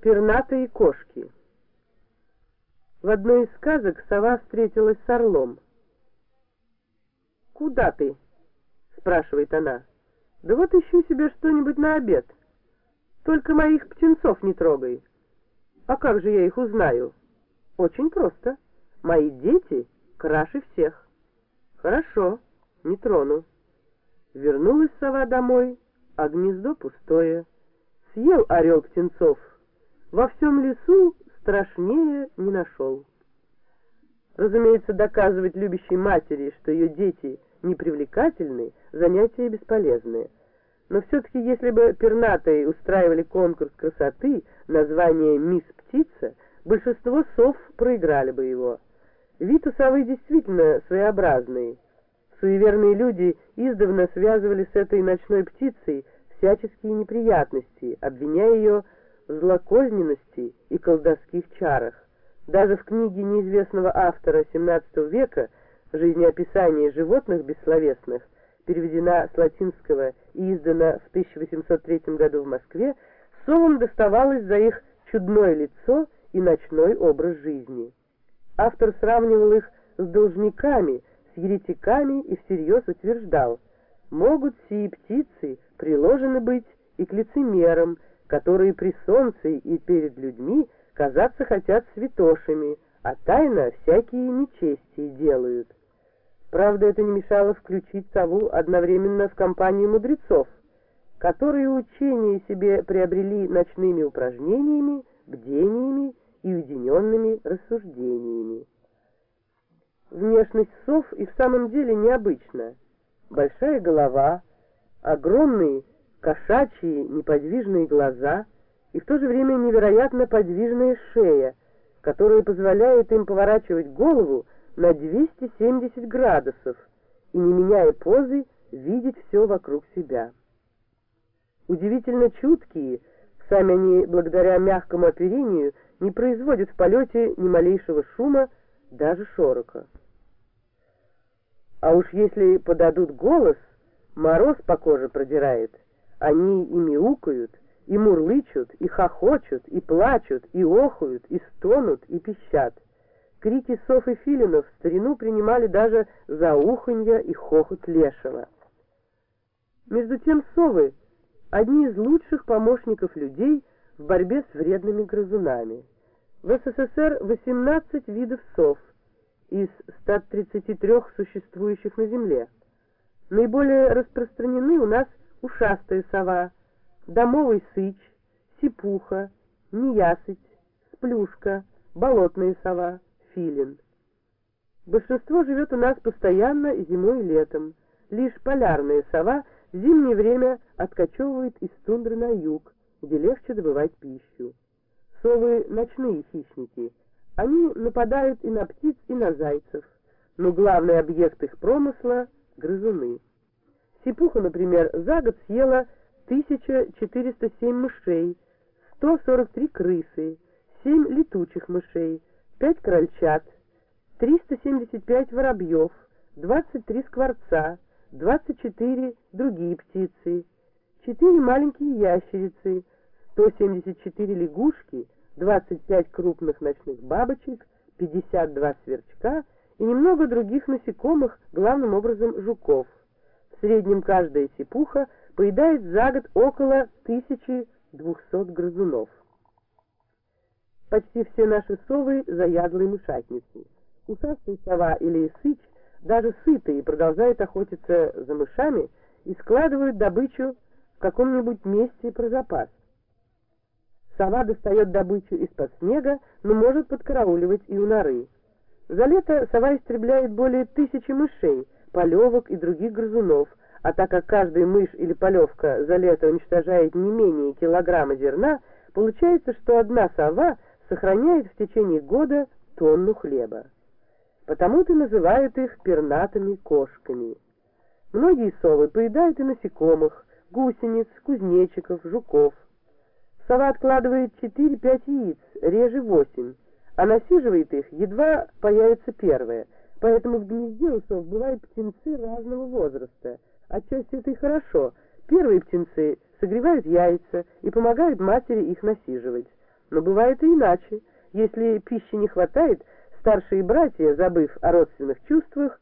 Пернатые кошки. В одной из сказок сова встретилась с орлом. «Куда ты?» — спрашивает она. «Да вот ищу себе что-нибудь на обед. Только моих птенцов не трогай. А как же я их узнаю?» «Очень просто. Мои дети краше всех». «Хорошо, не трону». Вернулась сова домой, а гнездо пустое. Съел орел птенцов — во всем лесу страшнее не нашел. Разумеется, доказывать любящей матери, что ее дети непривлекательны, занятие бесполезное. Но все-таки, если бы пернатые устраивали конкурс красоты на звание «Мисс Птица», большинство сов проиграли бы его. Вид у совы действительно своеобразный. Суеверные люди издавна связывали с этой ночной птицей всяческие неприятности, обвиняя ее злокозненности и колдовских чарах. Даже в книге неизвестного автора XVII века «Жизнеописание животных бессловесных» переведена с латинского и издана в 1803 году в Москве, совам доставалось за их чудное лицо и ночной образ жизни. Автор сравнивал их с должниками, с еретиками и всерьез утверждал, могут сии птицы приложены быть и к лицемерам, которые при солнце и перед людьми казаться хотят святошами, а тайно всякие нечестии делают. Правда, это не мешало включить сову одновременно в компанию мудрецов, которые учения себе приобрели ночными упражнениями, бдениями и уединенными рассуждениями. Внешность сов и в самом деле необычна. Большая голова, огромный кошачьи неподвижные глаза и в то же время невероятно подвижная шея, которая позволяет им поворачивать голову на 270 градусов и, не меняя позы, видеть все вокруг себя. Удивительно чуткие, сами они, благодаря мягкому оперению, не производят в полете ни малейшего шума, даже шорока. А уж если подадут голос, мороз по коже продирает — они и мяукают, и мурлычут, и хохочут, и плачут, и охают, и стонут, и пищат. Крики сов и филинов в старину принимали даже за уханье и хохот лешего. Между тем совы — одни из лучших помощников людей в борьбе с вредными грызунами. В СССР 18 видов сов из 133 существующих на Земле. Наиболее распространены у нас ушастая сова, домовый сыч, сипуха, неясыть, сплюшка, болотная сова, филин. Большинство живет у нас постоянно зимой и летом. Лишь полярная сова в зимнее время откачевывает из тундры на юг, где легче добывать пищу. Совы — ночные хищники. Они нападают и на птиц, и на зайцев. Но главный объект их промысла — грызуны. Сипуха, например, за год съела 1407 мышей, 143 крысы, 7 летучих мышей, 5 крольчат, 375 воробьев, 23 скворца, 24 другие птицы, 4 маленькие ящерицы, 174 лягушки, 25 крупных ночных бабочек, 52 сверчка и немного других насекомых, главным образом жуков. В среднем каждая сипуха поедает за год около 1200 грызунов. Почти все наши совы – заядлые мышатницы. Усастая сова или сыч даже сытые продолжают охотиться за мышами и складывают добычу в каком-нибудь месте про запас. Сова достает добычу из-под снега, но может подкарауливать и у норы. За лето сова истребляет более тысячи мышей – полевок и других грызунов, а так как каждая мышь или полевка за лето уничтожает не менее килограмма зерна, получается, что одна сова сохраняет в течение года тонну хлеба. Потому-то называют их пернатыми кошками. Многие совы поедают и насекомых, гусениц, кузнечиков, жуков. Сова откладывает 4-5 яиц, реже 8, а насиживает их, едва появится первое – Поэтому в гнезде у сов бывают птенцы разного возраста. Отчасти это и хорошо. Первые птенцы согревают яйца и помогают матери их насиживать. Но бывает и иначе. Если пищи не хватает, старшие братья, забыв о родственных чувствах,